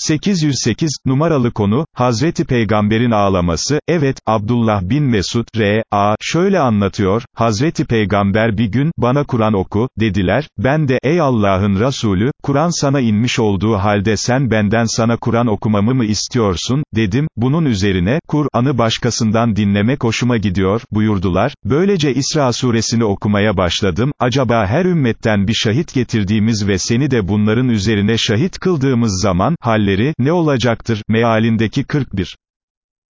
808, numaralı konu, Hazreti Peygamber'in ağlaması, evet, Abdullah bin Mesud, R.A. şöyle anlatıyor, Hazreti Peygamber bir gün, bana Kur'an oku, dediler, ben de, ey Allah'ın Resulü, Kur'an sana inmiş olduğu halde sen benden sana Kur'an okumamı mı istiyorsun, dedim, bunun üzerine, Kur'an'ı başkasından dinlemek hoşuma gidiyor, buyurdular, böylece İsra suresini okumaya başladım, acaba her ümmetten bir şahit getirdiğimiz ve seni de bunların üzerine şahit kıldığımız zaman, halleri, ne olacaktır, mealindeki 41.